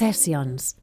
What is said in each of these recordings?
Sessions.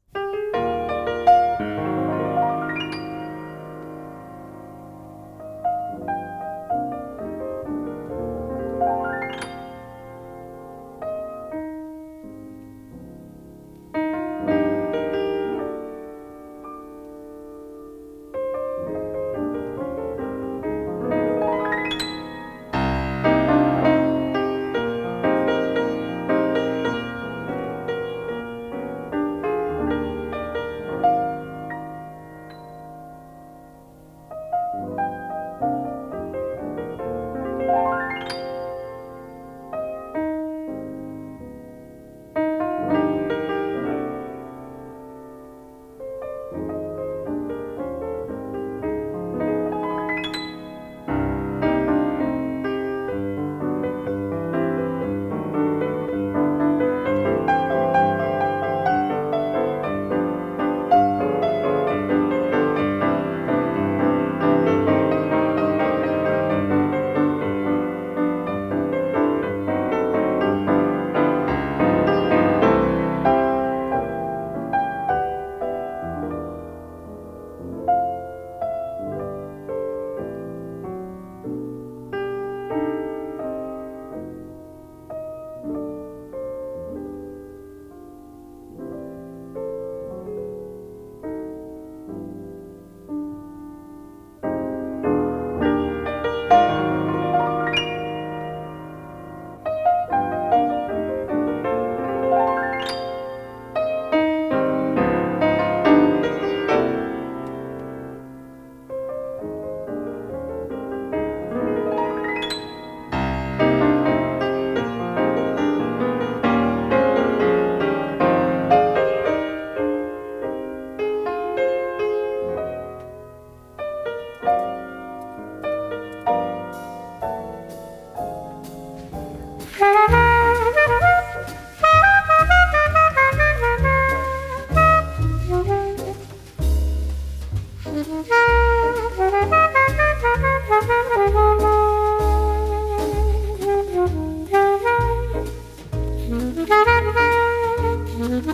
Thank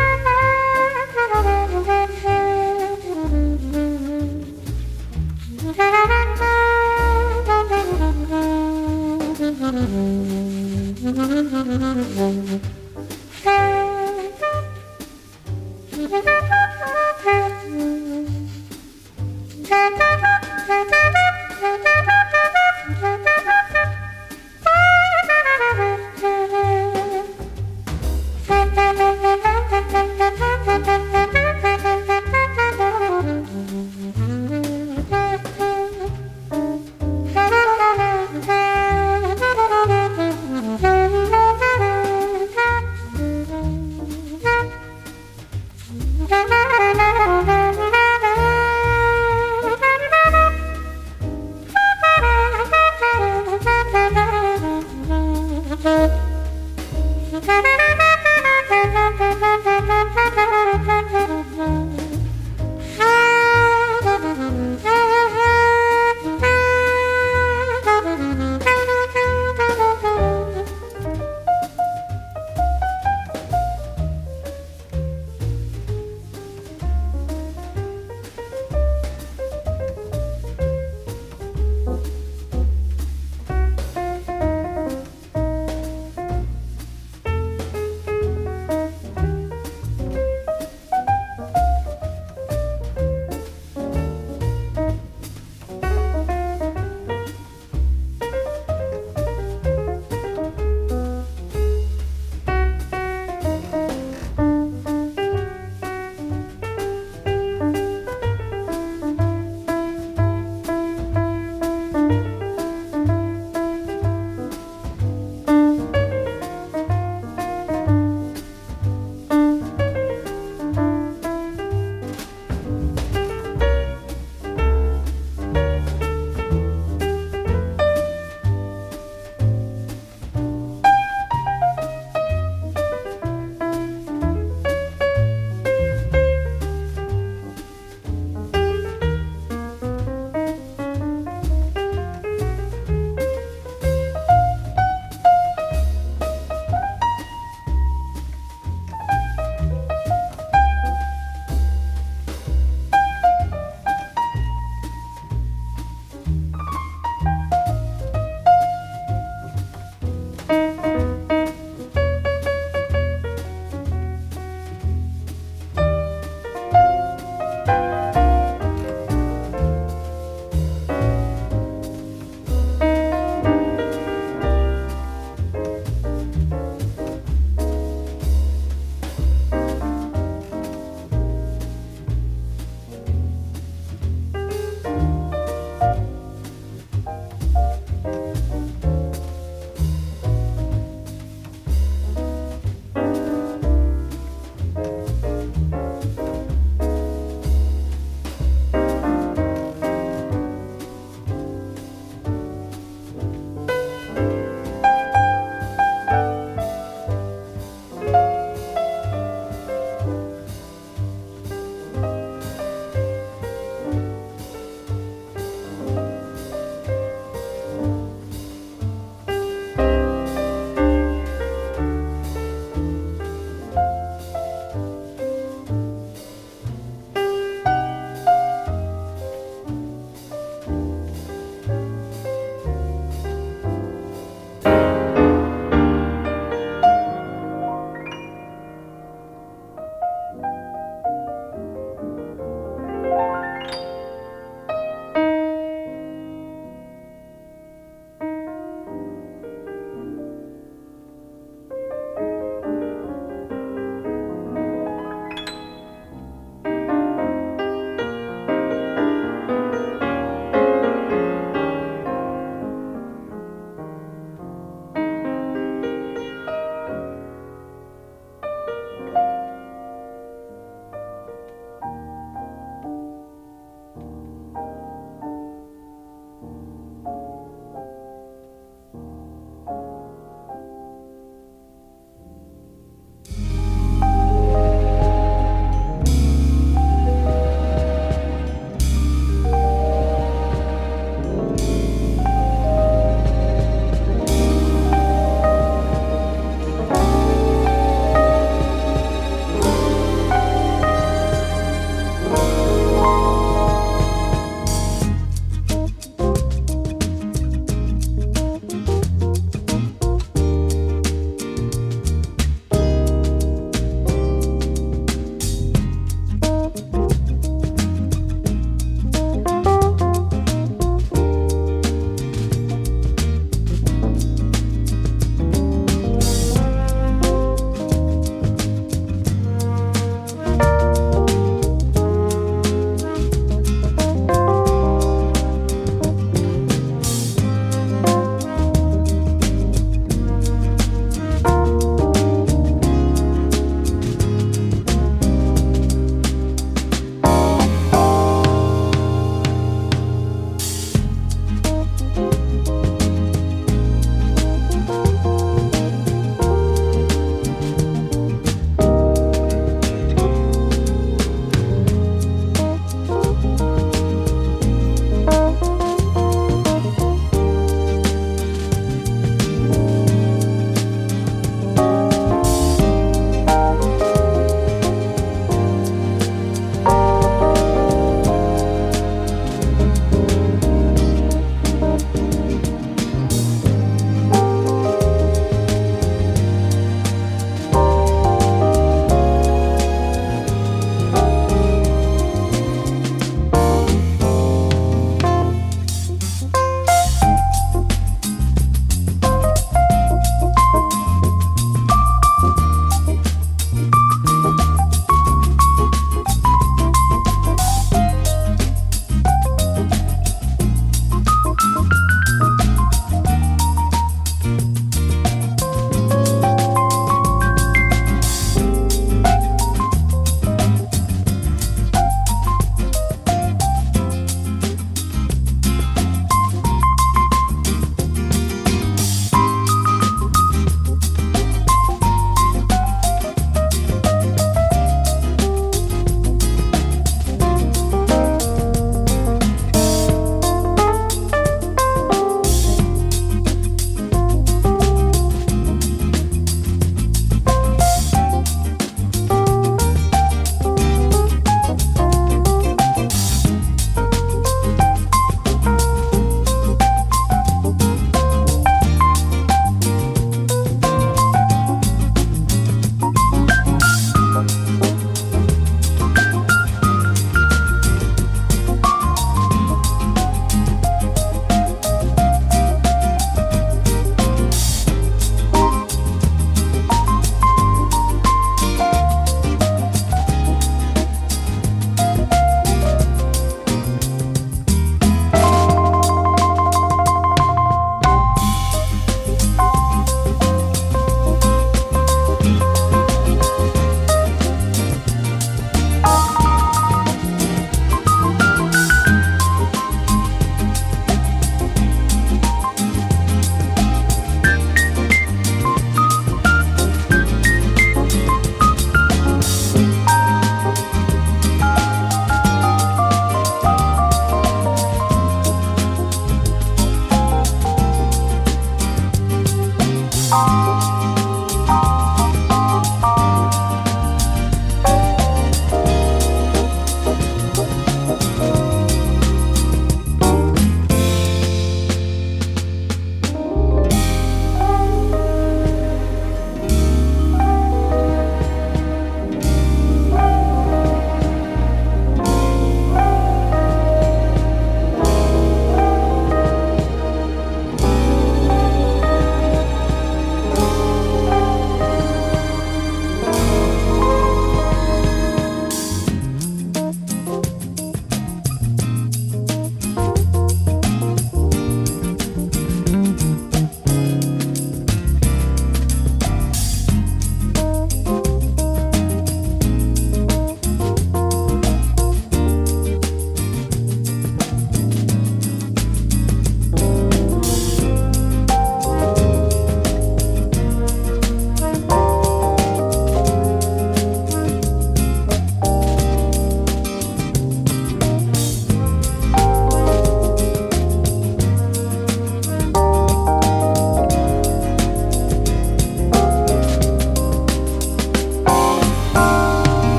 you.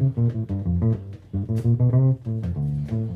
Thank you.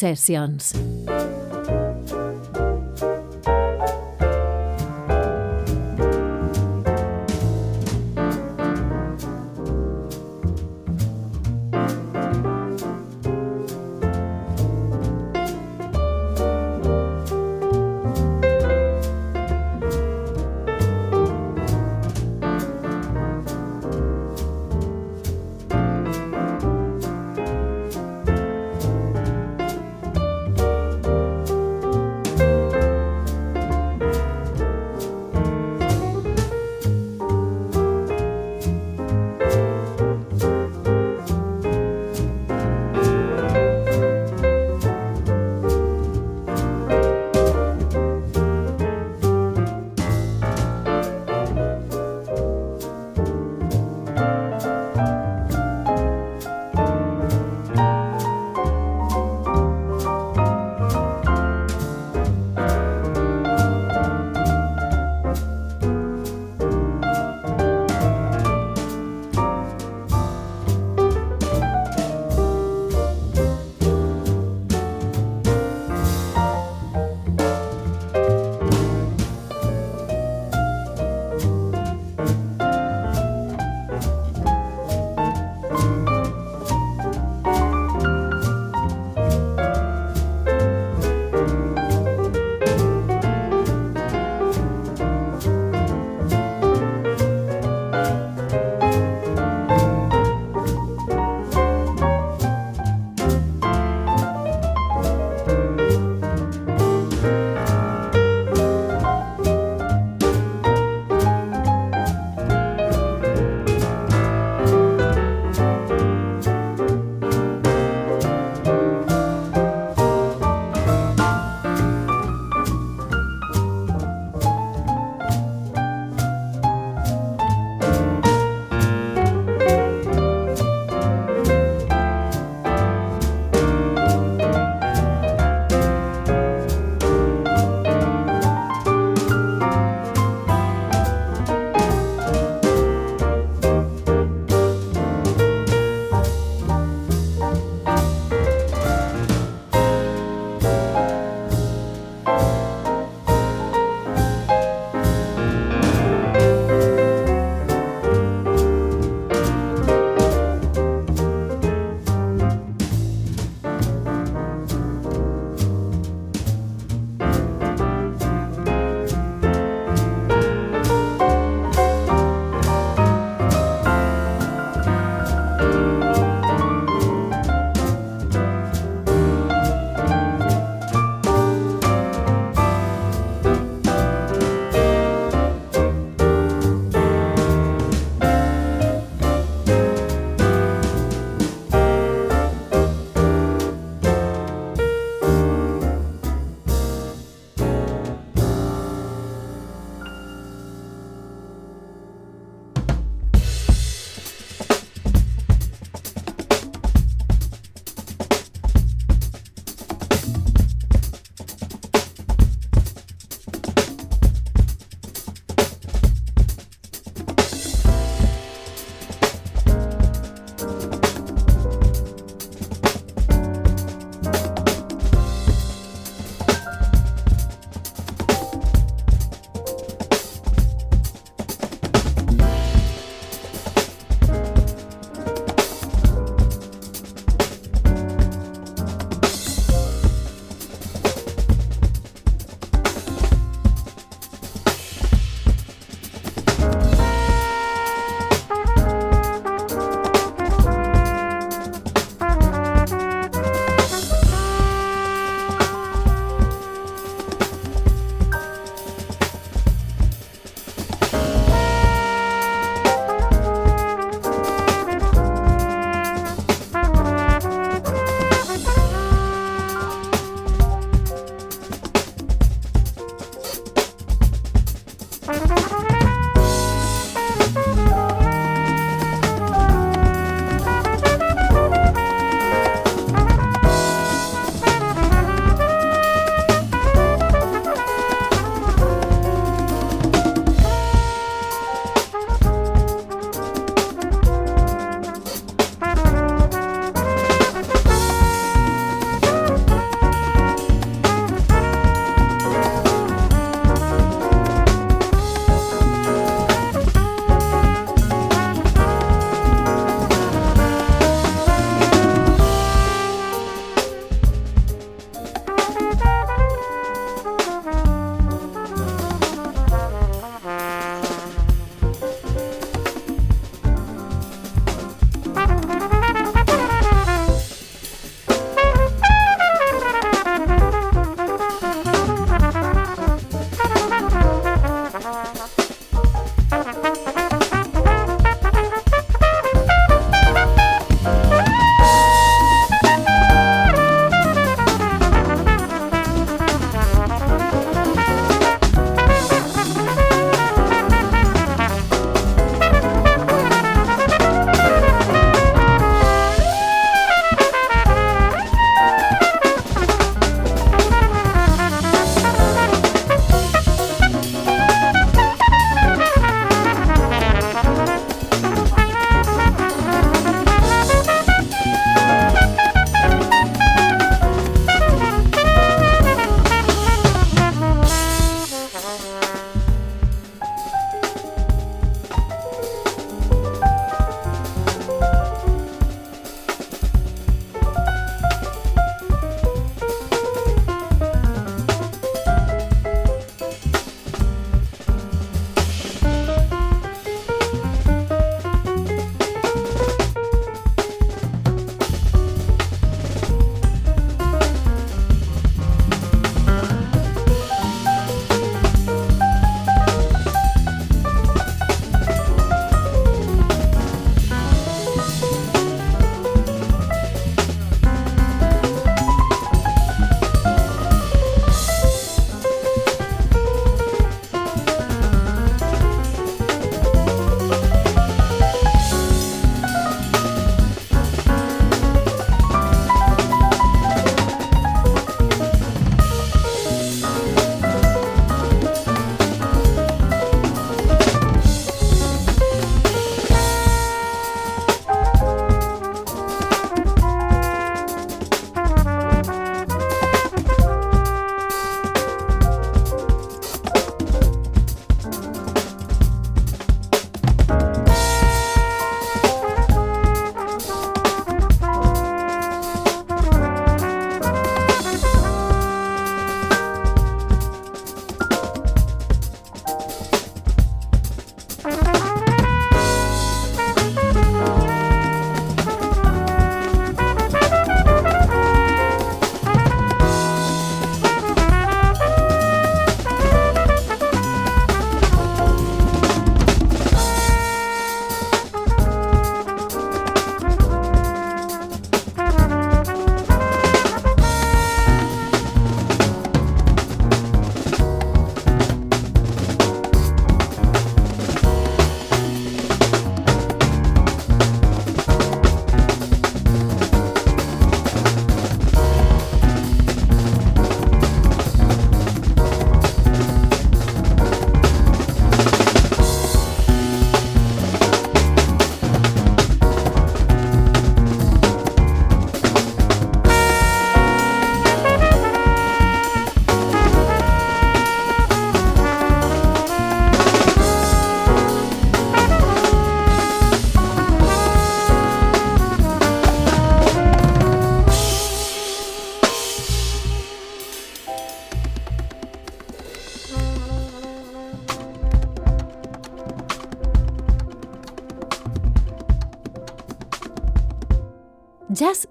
Sessions.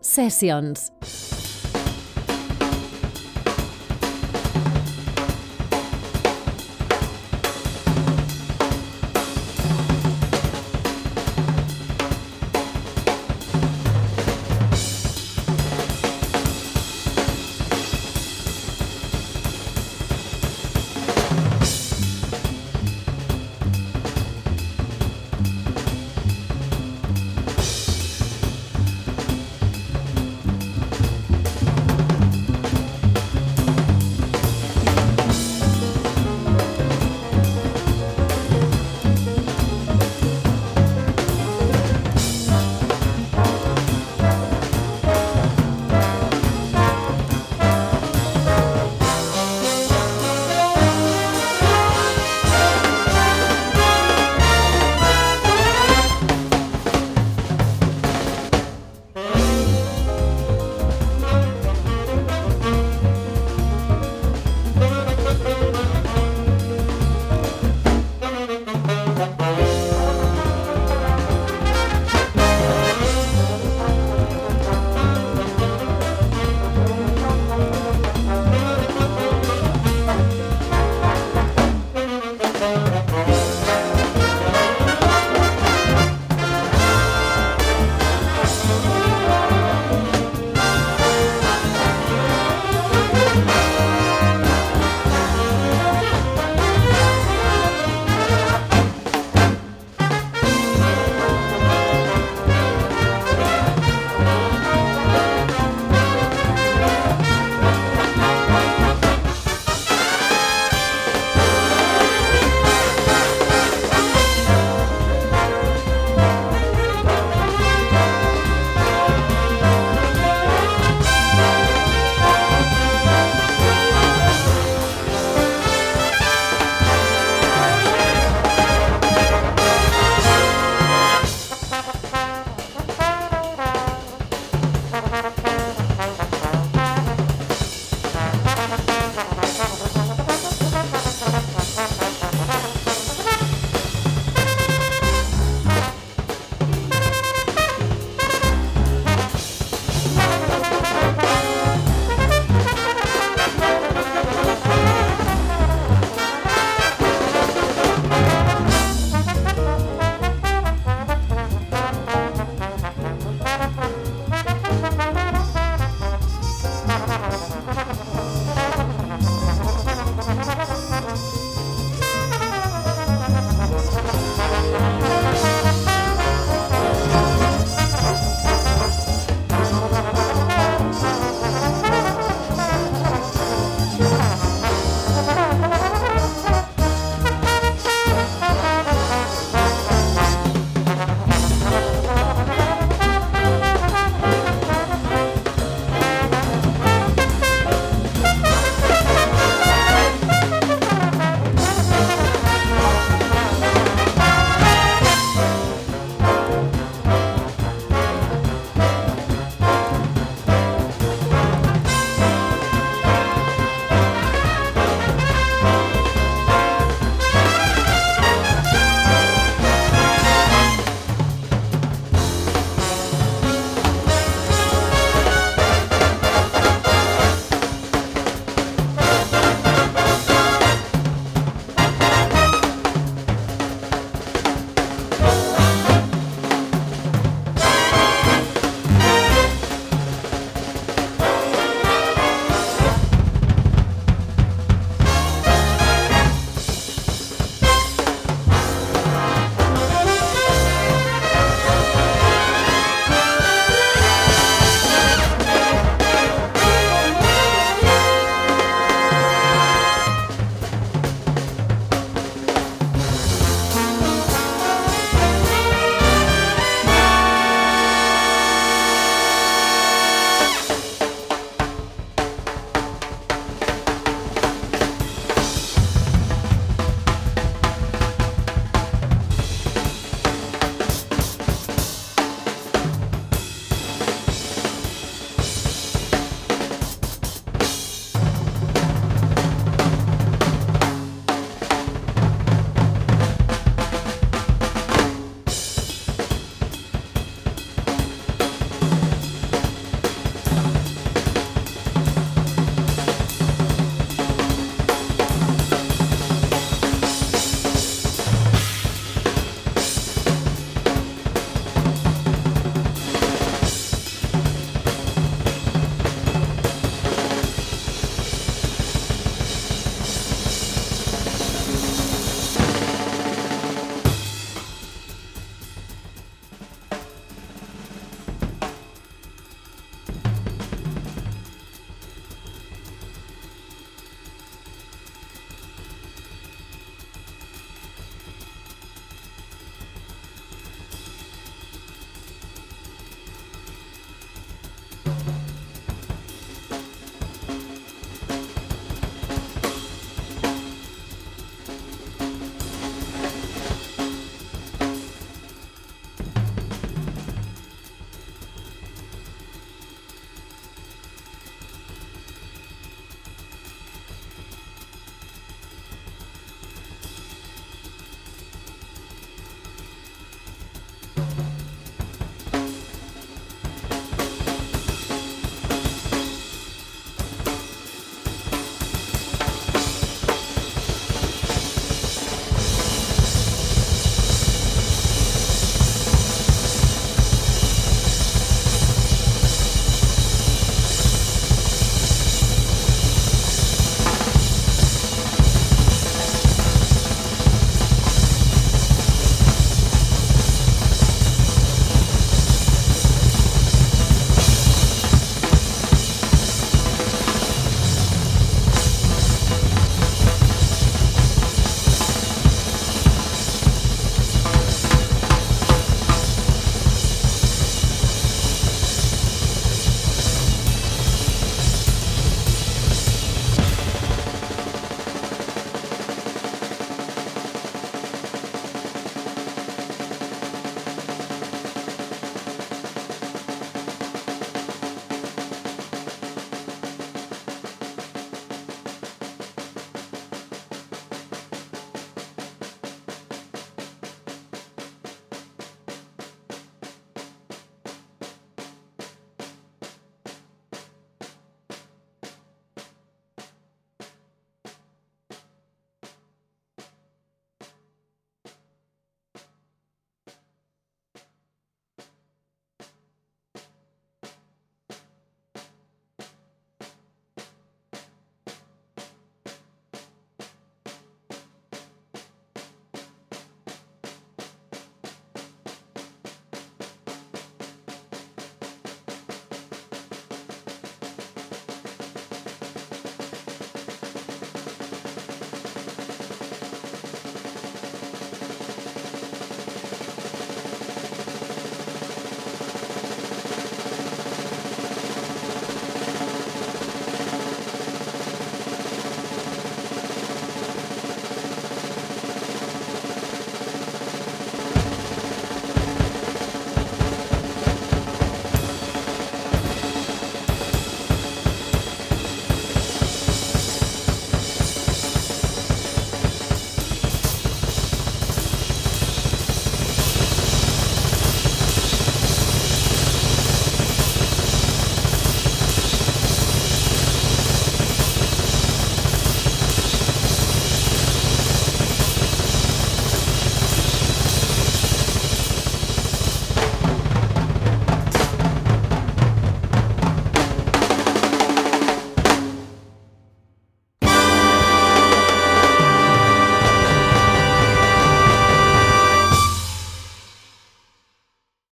Sessions.